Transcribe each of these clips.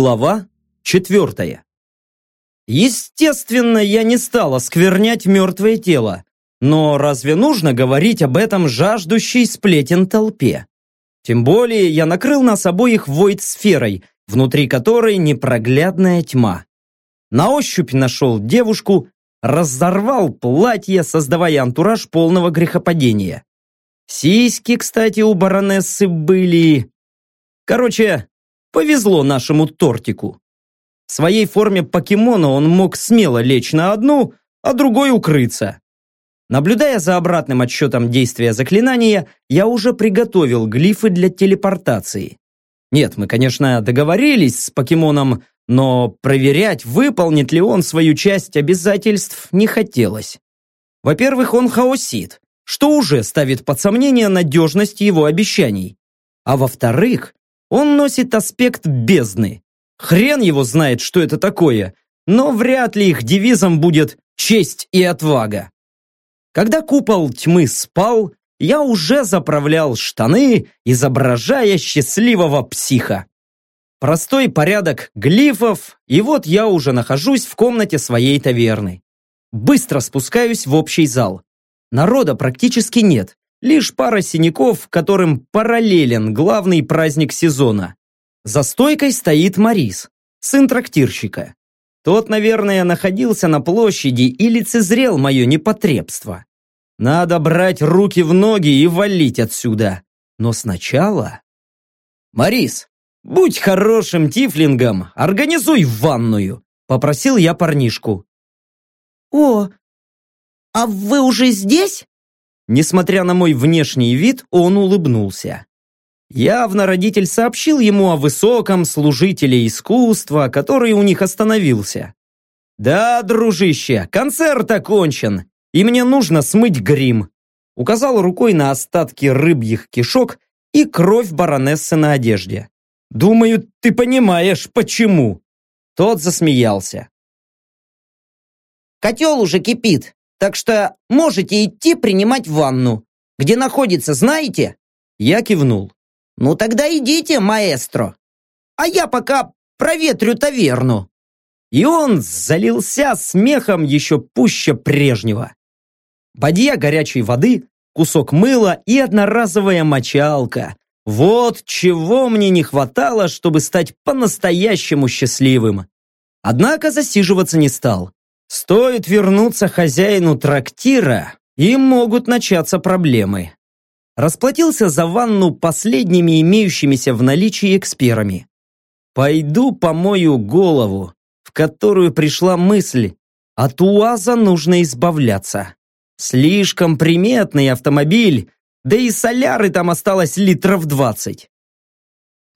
Глава четвертая. Естественно, я не стал осквернять мертвое тело, но разве нужно говорить об этом жаждущей сплетен толпе? Тем более я накрыл нас обоих войд-сферой, внутри которой непроглядная тьма. На ощупь нашел девушку, разорвал платье, создавая антураж полного грехопадения. Сиськи, кстати, у баронессы были... Короче, повезло нашему тортику. В своей форме покемона он мог смело лечь на одну, а другой укрыться. Наблюдая за обратным отсчетом действия заклинания, я уже приготовил глифы для телепортации. Нет, мы, конечно, договорились с покемоном, но проверять, выполнит ли он свою часть обязательств, не хотелось. Во-первых, он хаосит, что уже ставит под сомнение надежность его обещаний. А во-вторых, он носит аспект бездны. Хрен его знает, что это такое, но вряд ли их девизом будет «честь и отвага». Когда купол тьмы спал, я уже заправлял штаны, изображая счастливого психа. Простой порядок глифов, и вот я уже нахожусь в комнате своей таверны. Быстро спускаюсь в общий зал. Народа практически нет, лишь пара синяков, которым параллелен главный праздник сезона. За стойкой стоит Марис, сын трактирщика. Тот, наверное, находился на площади и лицезрел мое непотребство. Надо брать руки в ноги и валить отсюда. Но сначала... Марис, будь хорошим тифлингом, организуй ванную, попросил я парнишку. О, а вы уже здесь? Несмотря на мой внешний вид, он улыбнулся. Явно родитель сообщил ему о высоком служителе искусства, который у них остановился. «Да, дружище, концерт окончен, и мне нужно смыть грим», указал рукой на остатки рыбьих кишок и кровь баронессы на одежде. «Думаю, ты понимаешь, почему». Тот засмеялся. «Котел уже кипит, так что можете идти принимать ванну. Где находится, знаете?» Я кивнул. «Ну тогда идите, маэстро. А я пока проветрю таверну». И он залился смехом еще пуще прежнего. Бадья горячей воды, кусок мыла и одноразовая мочалка. Вот чего мне не хватало, чтобы стать по-настоящему счастливым. Однако засиживаться не стал. Стоит вернуться хозяину трактира, и могут начаться проблемы расплатился за ванну последними имеющимися в наличии эксперами. Пойду помою голову, в которую пришла мысль, от УАЗа нужно избавляться. Слишком приметный автомобиль, да и соляры там осталось литров двадцать.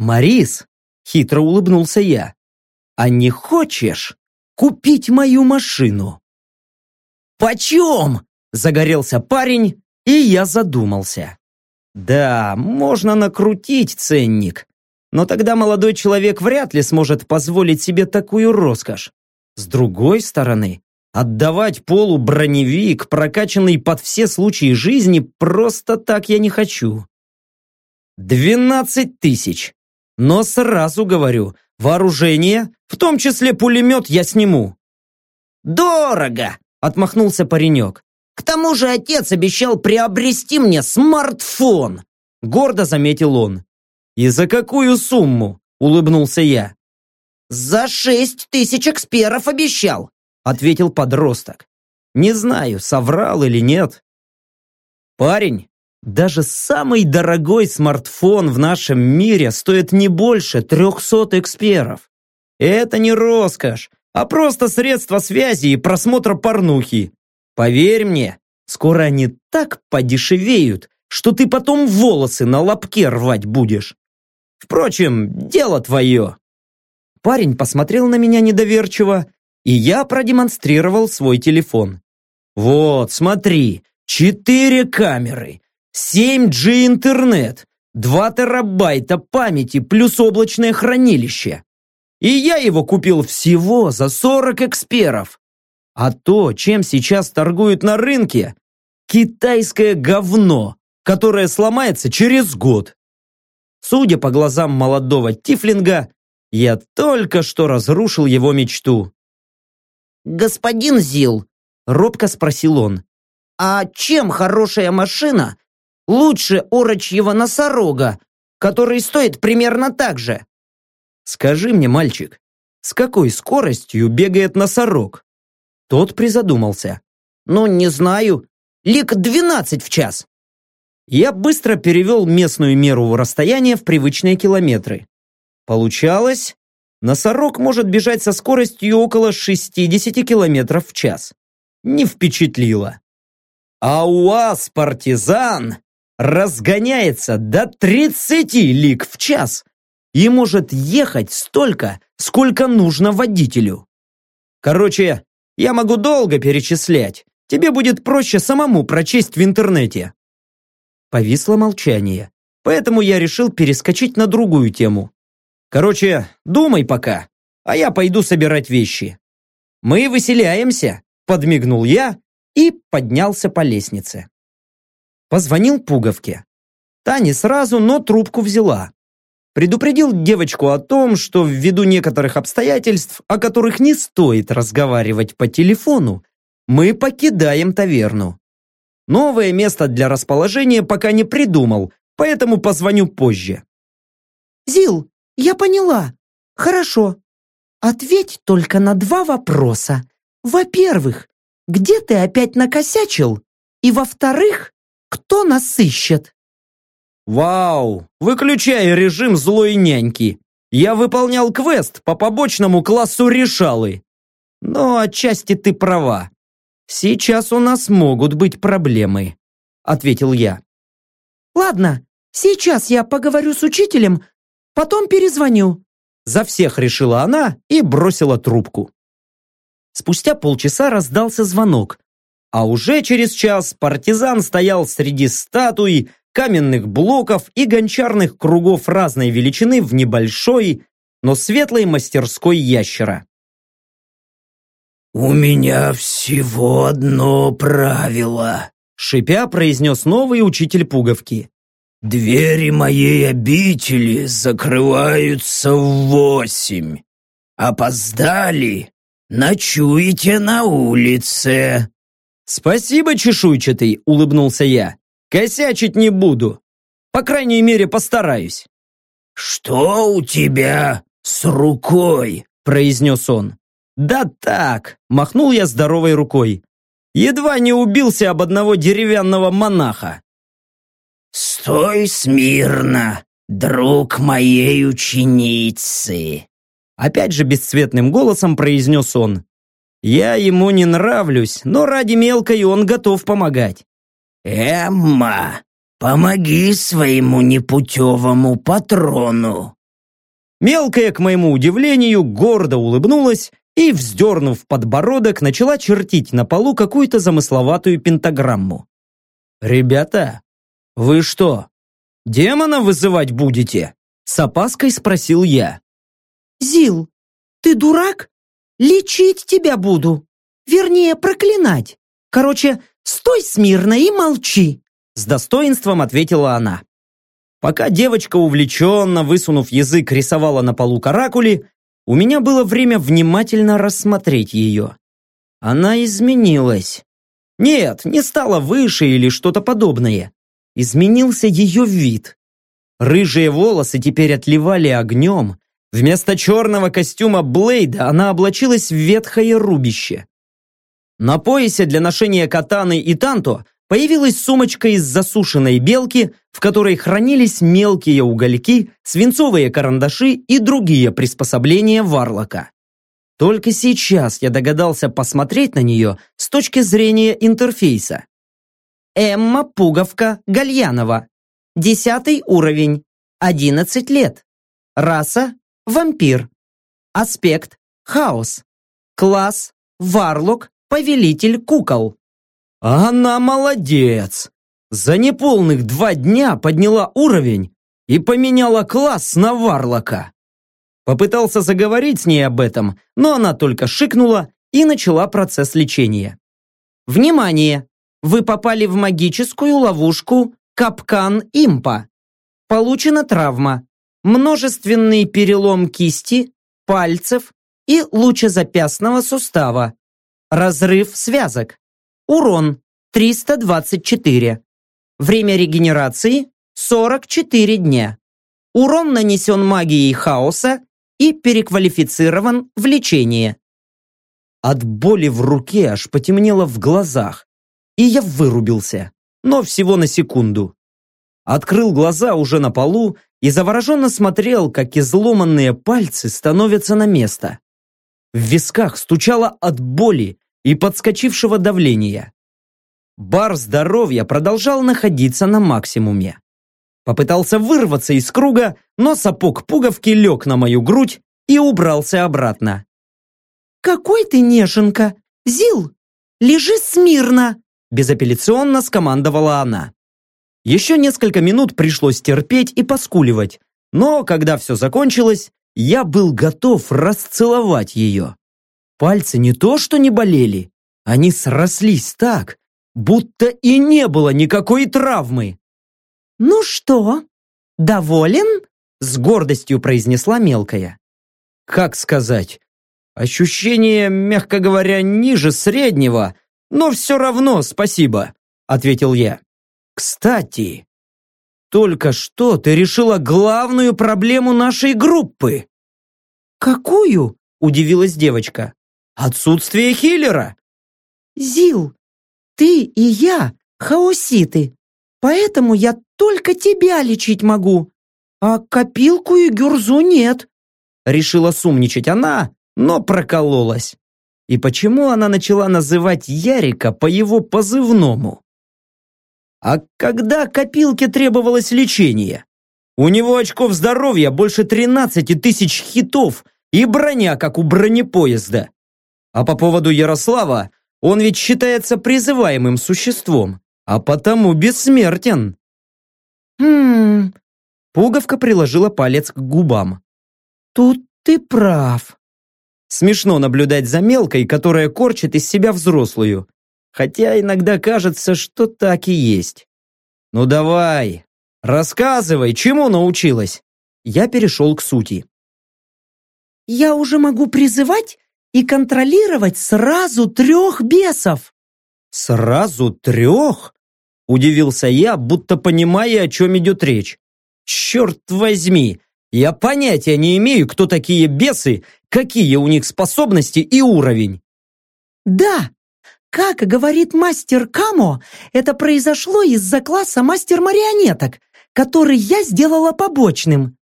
«Марис», — хитро улыбнулся я, «а не хочешь купить мою машину?» «Почем?» — загорелся парень, и я задумался. Да, можно накрутить ценник, но тогда молодой человек вряд ли сможет позволить себе такую роскошь. С другой стороны, отдавать Полу броневик, прокачанный под все случаи жизни, просто так я не хочу. Двенадцать тысяч. Но сразу говорю, вооружение, в том числе пулемет, я сниму. «Дорого!» – отмахнулся паренек. К тому же отец обещал приобрести мне смартфон!» Гордо заметил он. «И за какую сумму?» Улыбнулся я. «За шесть тысяч эксперов обещал!» Ответил подросток. «Не знаю, соврал или нет». «Парень, даже самый дорогой смартфон в нашем мире стоит не больше трехсот эксперов. Это не роскошь, а просто средство связи и просмотра порнухи. Поверь мне, скоро они так подешевеют, что ты потом волосы на лобке рвать будешь. Впрочем, дело твое. Парень посмотрел на меня недоверчиво, и я продемонстрировал свой телефон. Вот, смотри, четыре камеры, 7G интернет, 2 терабайта памяти плюс облачное хранилище. И я его купил всего за 40 эксперов. А то, чем сейчас торгуют на рынке, китайское говно, которое сломается через год. Судя по глазам молодого тифлинга, Я только что разрушил его мечту. «Господин Зил», — робко спросил он, «а чем хорошая машина лучше орочьего носорога, который стоит примерно так же?» «Скажи мне, мальчик, с какой скоростью бегает носорог?» Тот призадумался. «Ну, не знаю. Лик 12 в час». Я быстро перевел местную меру расстояния в привычные километры. Получалось, носорог может бежать со скоростью около 60 километров в час. Не впечатлило. А УАЗ «Партизан» разгоняется до 30 лиг в час и может ехать столько, сколько нужно водителю. Короче, я могу долго перечислять. Тебе будет проще самому прочесть в интернете. Повисло молчание, поэтому я решил перескочить на другую тему. Короче, думай пока, а я пойду собирать вещи. Мы выселяемся, подмигнул я и поднялся по лестнице. Позвонил Пуговке. Та не сразу, но трубку взяла. Предупредил девочку о том, что ввиду некоторых обстоятельств, о которых не стоит разговаривать по телефону, мы покидаем таверну. Новое место для расположения пока не придумал, поэтому позвоню позже. «Зил, я поняла. Хорошо. Ответь только на два вопроса. Во-первых, где ты опять накосячил? И во-вторых, кто нас ищет?» «Вау! Выключай режим злой няньки. Я выполнял квест по побочному классу решалы. Но отчасти ты права. «Сейчас у нас могут быть проблемы», — ответил я. «Ладно, сейчас я поговорю с учителем, потом перезвоню». За всех решила она и бросила трубку. Спустя полчаса раздался звонок, а уже через час партизан стоял среди статуй, каменных блоков и гончарных кругов разной величины в небольшой, но светлой мастерской ящера. «У меня всего одно правило», — шипя произнес новый учитель пуговки. «Двери моей обители закрываются в восемь. Опоздали? Ночуете на улице». «Спасибо, чешуйчатый», — улыбнулся я. «Косячить не буду. По крайней мере, постараюсь». «Что у тебя с рукой?» — произнес он. «Да так!» – махнул я здоровой рукой. Едва не убился об одного деревянного монаха. «Стой смирно, друг моей ученицы!» Опять же бесцветным голосом произнес он. «Я ему не нравлюсь, но ради мелкой он готов помогать». «Эмма, помоги своему непутевому патрону!» Мелкая, к моему удивлению, гордо улыбнулась и, вздернув подбородок, начала чертить на полу какую-то замысловатую пентаграмму. «Ребята, вы что, демона вызывать будете?» С опаской спросил я. «Зил, ты дурак? Лечить тебя буду. Вернее, проклинать. Короче, стой смирно и молчи!» С достоинством ответила она. Пока девочка, увлеченно высунув язык, рисовала на полу каракули, у меня было время внимательно рассмотреть ее. Она изменилась. Нет, не стала выше или что-то подобное. Изменился ее вид. Рыжие волосы теперь отливали огнем. Вместо черного костюма Блейда она облачилась в ветхое рубище. На поясе для ношения катаны и танто появилась сумочка из засушенной белки, в которой хранились мелкие угольки, свинцовые карандаши и другие приспособления варлока. Только сейчас я догадался посмотреть на нее с точки зрения интерфейса. Эмма Пуговка Гальянова. Десятый уровень. 11 лет. Раса – вампир. Аспект – хаос. Класс – варлок, повелитель кукол. Она молодец! За неполных два дня подняла уровень и поменяла класс на Варлока. Попытался заговорить с ней об этом, но она только шикнула и начала процесс лечения. Внимание! Вы попали в магическую ловушку Капкан Импа. Получена травма. Множественный перелом кисти, пальцев и лучезапястного сустава, разрыв связок, урон 324, время регенерации 44 дня, урон нанесен магией хаоса и переквалифицирован в лечение. От боли в руке аж потемнело в глазах, и я вырубился, но всего на секунду. Открыл глаза уже на полу и завороженно смотрел, как изломанные пальцы становятся на место. В висках стучало от боли и подскочившего давления. Бар здоровья продолжал находиться на максимуме. Попытался вырваться из круга, но сапог пуговки лег на мою грудь и убрался обратно. «Какой ты неженка! Зил, лежи смирно!» безапелляционно скомандовала она. Еще несколько минут пришлось терпеть и поскуливать, но когда все закончилось, я был готов расцеловать ее. Пальцы не то что не болели, они срослись так, будто и не было никакой травмы. «Ну что, доволен?» с гордостью произнесла мелкая. Как сказать? Ощущение, мягко говоря, ниже среднего, но все равно спасибо, ответил я. Кстати, только что ты решила главную проблему нашей группы. Какую? Удивилась девочка. Отсутствие хиллера. Зил, ты и я хаоситы, поэтому я только тебя лечить могу, а копилку и гюрзу нет. Решила сумничать она, но прокололась. И почему она начала называть Ярика по его позывному? А когда копилке требовалось лечение? У него очков здоровья больше 13 тысяч хитов и броня, как у бронепоезда. А по поводу Ярослава, он ведь считается призываемым существом, а потому бессмертен. Хм, Пуговка приложила палец к губам. тут ты прав. Смешно наблюдать за мелкой, которая корчит из себя взрослую. Хотя иногда кажется, что так и есть. Ну давай, рассказывай, чему научилась? Я перешел к сути. Я уже могу призывать и контролировать сразу трех бесов. Сразу трех? Удивился я, будто понимая, о чем идет речь. Черт возьми, я понятия не имею, кто такие бесы, какие у них способности и уровень. Да, как говорит мастер Камо, это произошло из-за класса мастер-марионеток, который я сделала побочным.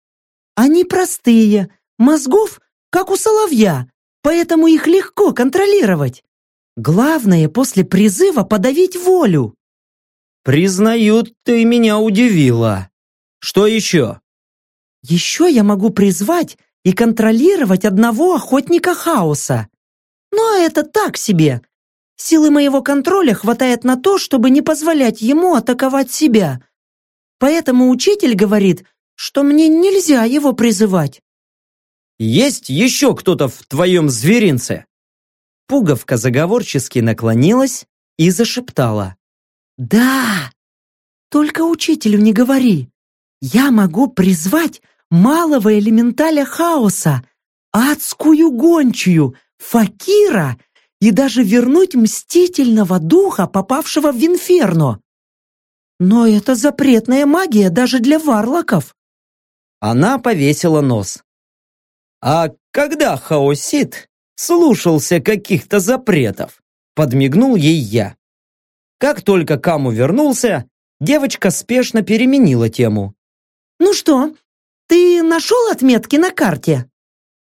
Они простые, мозгов, как у соловья, поэтому их легко контролировать. Главное после призыва подавить волю. Признаю, ты меня удивила. Что еще? Еще я могу призвать и контролировать одного охотника хаоса. Но это так себе. Силы моего контроля хватает на то, чтобы не позволять ему атаковать себя. Поэтому учитель говорит, что мне нельзя его призывать. Есть еще кто-то в твоем зверинце? Пуговка заговорчески наклонилась и зашептала. Да, только учителю не говори. Я могу призвать малого элементаля хаоса, адскую гончую, факира и даже вернуть мстительного духа, попавшего в инферно. Но это запретная магия даже для варлоков. Она повесила нос. А когда хаосит слушался каких-то запретов, подмигнул ей я. Как только Каму вернулся, девочка спешно переменила тему. «Ну что, ты нашел отметки на карте?»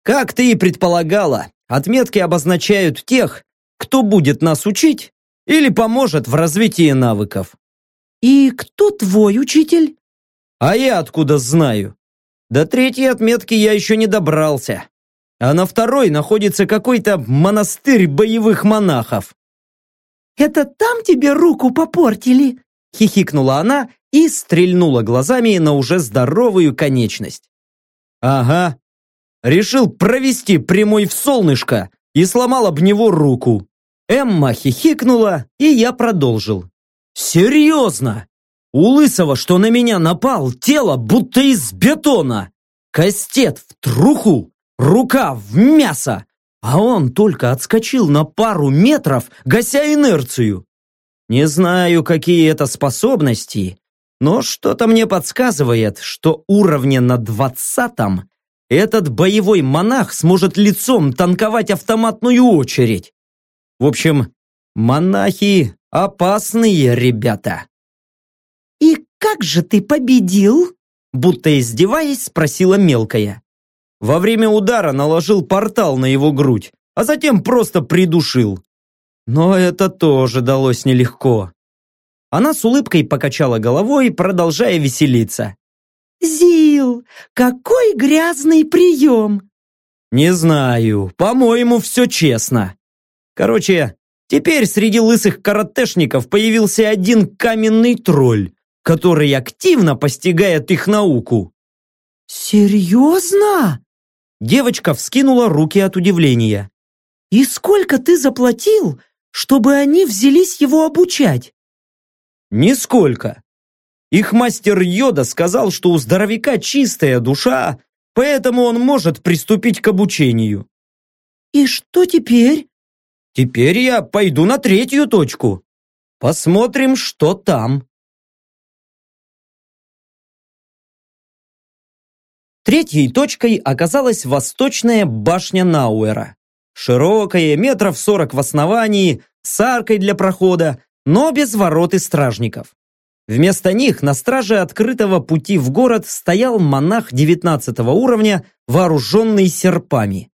«Как ты и предполагала, отметки обозначают тех, кто будет нас учить или поможет в развитии навыков». «И кто твой учитель?» «А я откуда знаю? До третьей отметки я еще не добрался. А на второй находится какой-то монастырь боевых монахов». «Это там тебе руку попортили?» хихикнула она и стрельнула глазами на уже здоровую конечность. Ага, решил провести прямой в солнышко и сломал об него руку. Эмма хихикнула, и я продолжил. Серьезно? У Лысого, что на меня напал, тело будто из бетона. Кастет в труху, рука в мясо, а он только отскочил на пару метров, гася инерцию. Не знаю, какие это способности, но что-то мне подсказывает, что уровня на двадцатом этот боевой монах сможет лицом танковать автоматную очередь. В общем, монахи опасные ребята. «И как же ты победил?» Будто издеваясь, спросила мелкая. Во время удара наложил портал на его грудь, а затем просто придушил. Но это тоже далось нелегко. Она с улыбкой покачала головой, продолжая веселиться. «Зил, какой грязный прием!» «Не знаю, по-моему, все честно. Короче, теперь среди лысых каратешников появился один каменный тролль, который активно постигает их науку». «Серьезно?» Девочка вскинула руки от удивления. «И сколько ты заплатил, чтобы они взялись его обучать?» «Нисколько. Их мастер Йода сказал, что у здоровяка чистая душа, поэтому он может приступить к обучению». «И что теперь?» «Теперь я пойду на третью точку. Посмотрим, что там». Третьей точкой оказалась восточная башня Науэра. Широкая, метров сорок в основании, с аркой для прохода, но без ворот и стражников. Вместо них на страже открытого пути в город стоял монах 19 уровня, вооруженный серпами.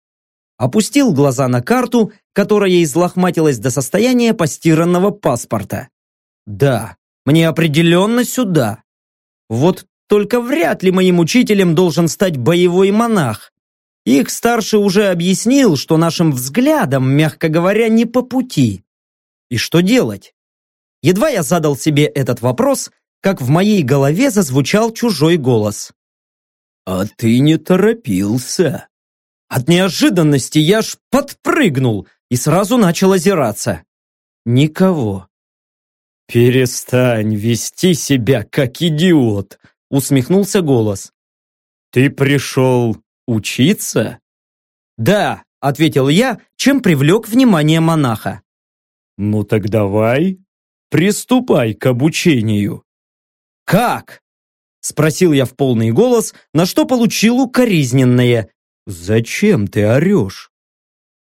Опустил глаза на карту, которая излохматилась до состояния постиранного паспорта. Да, мне определенно сюда. Вот только вряд ли моим учителем должен стать боевой монах. Их старший уже объяснил, что нашим взглядам, мягко говоря, не по пути. И что делать? Едва я задал себе этот вопрос, как в моей голове зазвучал чужой голос. «А ты не торопился». От неожиданности я ж подпрыгнул и сразу начал озираться. Никого. «Перестань вести себя как идиот», усмехнулся голос. «Ты пришел учиться?» «Да», — ответил я, чем привлек внимание монаха. «Ну так давай, приступай к обучению». «Как?» — спросил я в полный голос, на что получил укоризненное. «Зачем ты орешь?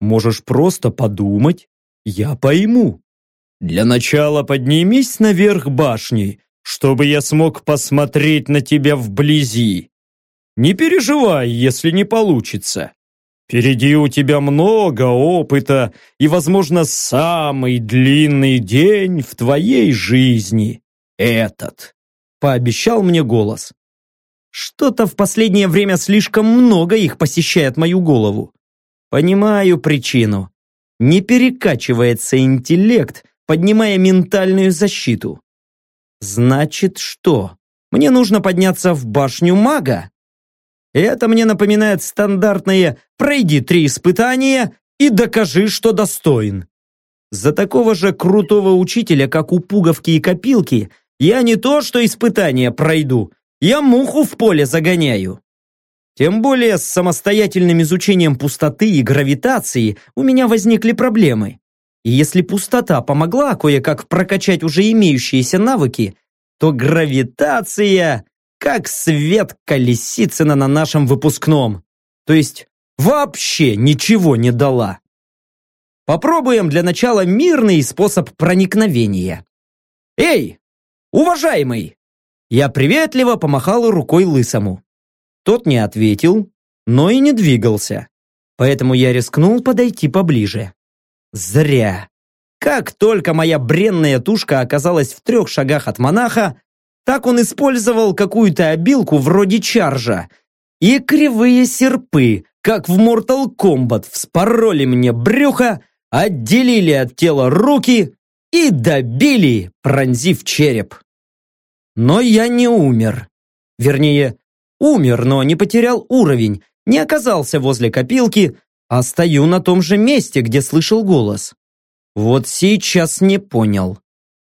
Можешь просто подумать, я пойму. Для начала поднимись наверх башни чтобы я смог посмотреть на тебя вблизи. Не переживай, если не получится. Впереди у тебя много опыта и, возможно, самый длинный день в твоей жизни. Этот. Пообещал мне голос. Что-то в последнее время слишком много их посещает мою голову. Понимаю причину. Не перекачивается интеллект, поднимая ментальную защиту. Значит, что? Мне нужно подняться в башню мага? Это мне напоминает стандартные «пройди три испытания и докажи, что достоин». За такого же крутого учителя, как у пуговки и копилки, я не то что испытания пройду, я муху в поле загоняю. Тем более с самостоятельным изучением пустоты и гравитации у меня возникли проблемы. И если пустота помогла кое-как прокачать уже имеющиеся навыки, то гравитация как свет Колесицына на нашем выпускном. То есть вообще ничего не дала. Попробуем для начала мирный способ проникновения. «Эй, уважаемый!» Я приветливо помахал рукой лысому. Тот не ответил, но и не двигался. Поэтому я рискнул подойти поближе. Зря. Как только моя бренная тушка оказалась в трех шагах от монаха, так он использовал какую-то обилку вроде чаржа. И кривые серпы, как в Mortal Kombat, вспороли мне брюхо, отделили от тела руки и добили, пронзив череп. Но я не умер. Вернее, умер, но не потерял уровень, не оказался возле копилки, а стою на том же месте, где слышал голос. Вот сейчас не понял.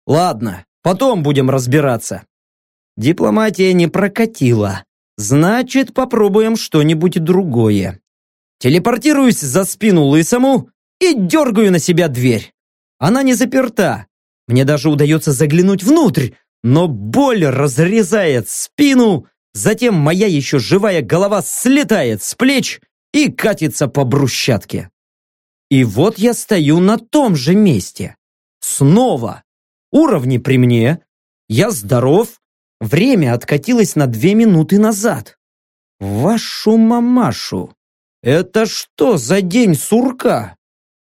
Ладно, потом будем разбираться. Дипломатия не прокатила. Значит, попробуем что-нибудь другое. Телепортируюсь за спину лысому и дергаю на себя дверь. Она не заперта. Мне даже удается заглянуть внутрь, но боль разрезает спину, затем моя еще живая голова слетает с плеч и катится по брусчатке. И вот я стою на том же месте. Снова. Уровни при мне. Я здоров. Время откатилось на две минуты назад. Вашу мамашу. Это что за день сурка?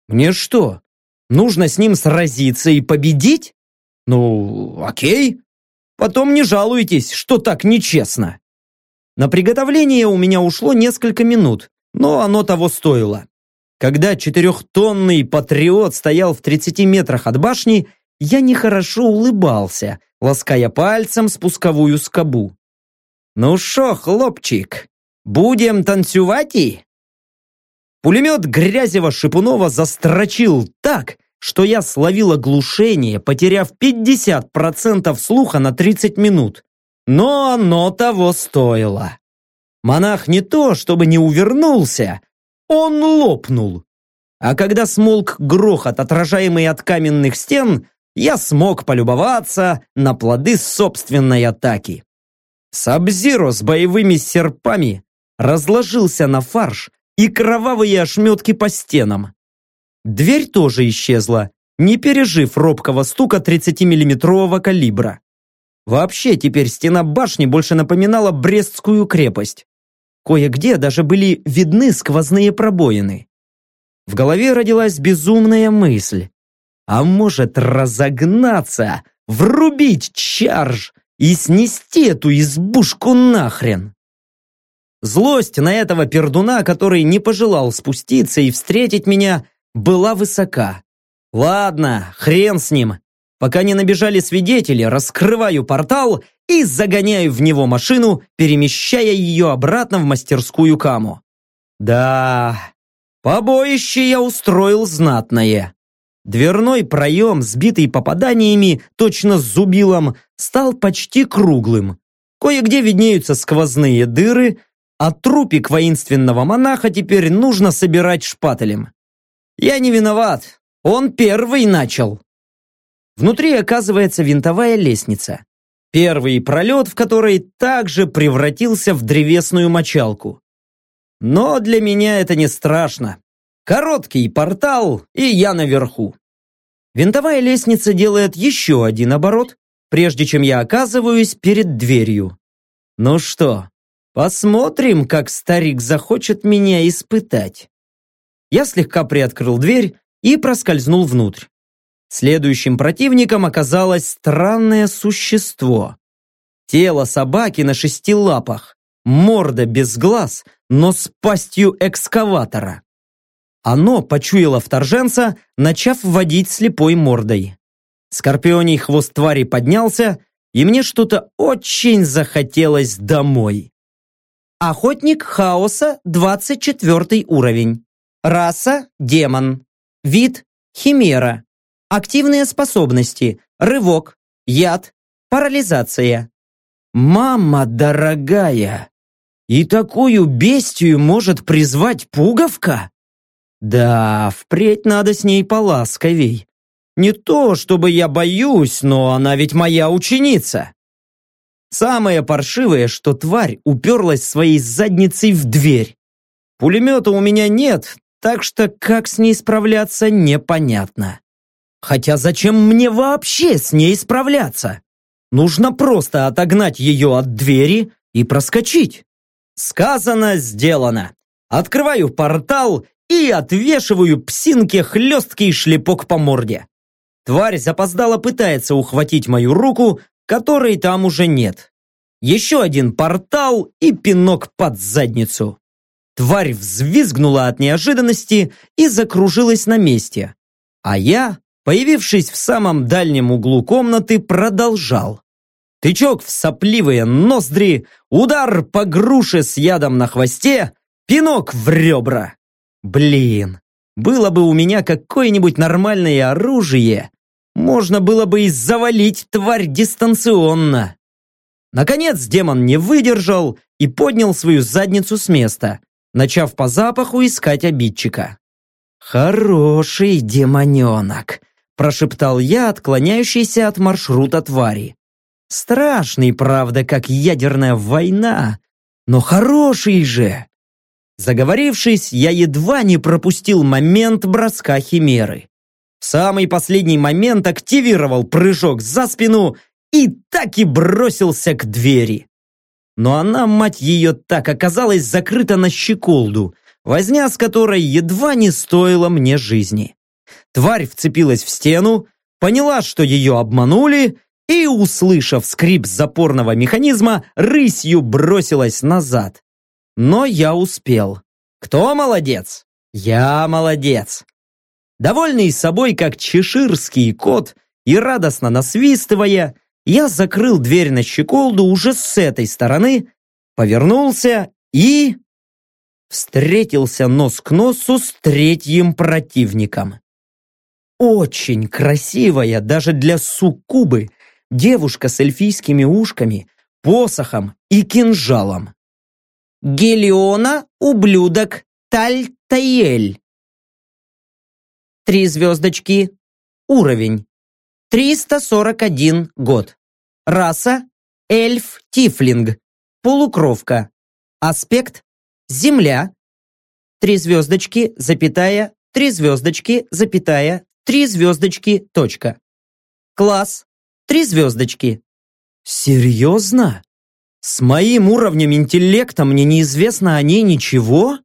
Мне что, нужно с ним сразиться и победить? Ну, окей. Потом не жалуйтесь, что так нечестно. На приготовление у меня ушло несколько минут, но оно того стоило. Когда четырехтонный патриот стоял в 30 метрах от башни, я нехорошо улыбался, лаская пальцем спусковую скобу. «Ну шо, хлопчик, будем танцевать и?» Пулемет Грязева-Шипунова застрочил так, что я словил оглушение, потеряв 50% слуха на 30 минут. Но оно того стоило. Монах не то, чтобы не увернулся, он лопнул. А когда смолк грохот, отражаемый от каменных стен, я смог полюбоваться на плоды собственной атаки. Сабзиро с боевыми серпами разложился на фарш и кровавые ошметки по стенам. Дверь тоже исчезла, не пережив робкого стука 30-миллиметрового калибра. Вообще теперь стена башни больше напоминала Брестскую крепость. Кое-где даже были видны сквозные пробоины. В голове родилась безумная мысль. А может разогнаться, врубить чарж и снести эту избушку нахрен? Злость на этого пердуна, который не пожелал спуститься и встретить меня, была высока. Ладно, хрен с ним. Пока не набежали свидетели, раскрываю портал и загоняю в него машину, перемещая ее обратно в мастерскую Каму. Да, побоище я устроил знатное. Дверной проем, сбитый попаданиями, точно с зубилом, стал почти круглым. Кое-где виднеются сквозные дыры, а трупик воинственного монаха теперь нужно собирать шпателем. Я не виноват, он первый начал. Внутри оказывается винтовая лестница. Первый пролет, в которой также превратился в древесную мочалку. Но для меня это не страшно. Короткий портал, и я наверху. Винтовая лестница делает еще один оборот, прежде чем я оказываюсь перед дверью. Ну что, посмотрим, как старик захочет меня испытать. Я слегка приоткрыл дверь и проскользнул внутрь. Следующим противником оказалось странное существо. Тело собаки на шести лапах, морда без глаз, но с пастью экскаватора. Оно почуяло вторженца, начав водить слепой мордой. Скорпионий хвост твари поднялся, и мне что-то очень захотелось домой. Охотник хаоса, 24 уровень. Раса – демон. Вид – химера. Активные способности. Рывок. Яд. Парализация. Мама дорогая! И такую бестию может призвать пуговка? Да, впредь надо с ней поласковей. Не то, чтобы я боюсь, но она ведь моя ученица. Самое паршивое, что тварь уперлась своей задницей в дверь. Пулемета у меня нет, так что как с ней справляться, непонятно. Хотя зачем мне вообще с ней справляться? Нужно просто отогнать ее от двери и проскочить. Сказано, сделано. Открываю портал и отвешиваю псинке хлесткий шлепок по морде. Тварь запоздала пытается ухватить мою руку, которой там уже нет. Еще один портал и пинок под задницу. Тварь взвизгнула от неожиданности и закружилась на месте. А я появившись в самом дальнем углу комнаты, продолжал. Тычок в сопливые ноздри, удар по груше с ядом на хвосте, пинок в ребра. Блин, было бы у меня какое-нибудь нормальное оружие, можно было бы и завалить тварь дистанционно. Наконец демон не выдержал и поднял свою задницу с места, начав по запаху искать обидчика. «Хороший демоненок», – прошептал я, отклоняющийся от маршрута твари. «Страшный, правда, как ядерная война, но хороший же!» Заговорившись, я едва не пропустил момент броска химеры. В самый последний момент активировал прыжок за спину и так и бросился к двери. Но она, мать ее, так оказалась закрыта на щеколду, возня с которой едва не стоила мне жизни. Тварь вцепилась в стену, поняла, что ее обманули, и, услышав скрип запорного механизма, рысью бросилась назад. Но я успел. Кто молодец? Я молодец. Довольный собой, как чеширский кот, и радостно насвистывая, я закрыл дверь на щеколду уже с этой стороны, повернулся и... встретился нос к носу с третьим противником. Очень красивая даже для суккубы девушка с эльфийскими ушками, посохом и кинжалом. Гелиона, ублюдок, Тальтаэль. Три звездочки. Уровень. 341 год. Раса. Эльф-тифлинг. Полукровка. Аспект. Земля. Три звездочки, запятая, три звездочки, запятая, три звездочки, точка. Класс. Три звездочки. Серьезно? С моим уровнем интеллекта мне неизвестно о ней ничего?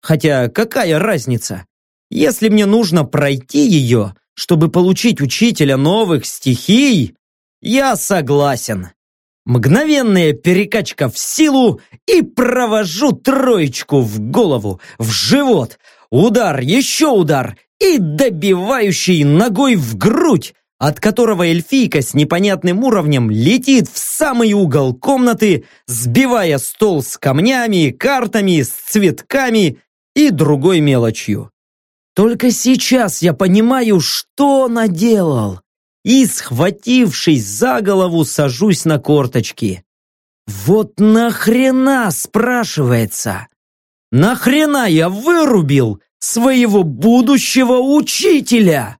Хотя какая разница? Если мне нужно пройти ее, чтобы получить учителя новых стихий, я согласен. Мгновенная перекачка в силу и провожу троечку в голову, в живот, удар, еще удар и добивающий ногой в грудь, от которого эльфийка с непонятным уровнем летит в самый угол комнаты, сбивая стол с камнями, картами, с цветками и другой мелочью. Только сейчас я понимаю, что наделал, и, схватившись за голову, сажусь на корточки. Вот нахрена, спрашивается? Нахрена я вырубил своего будущего учителя?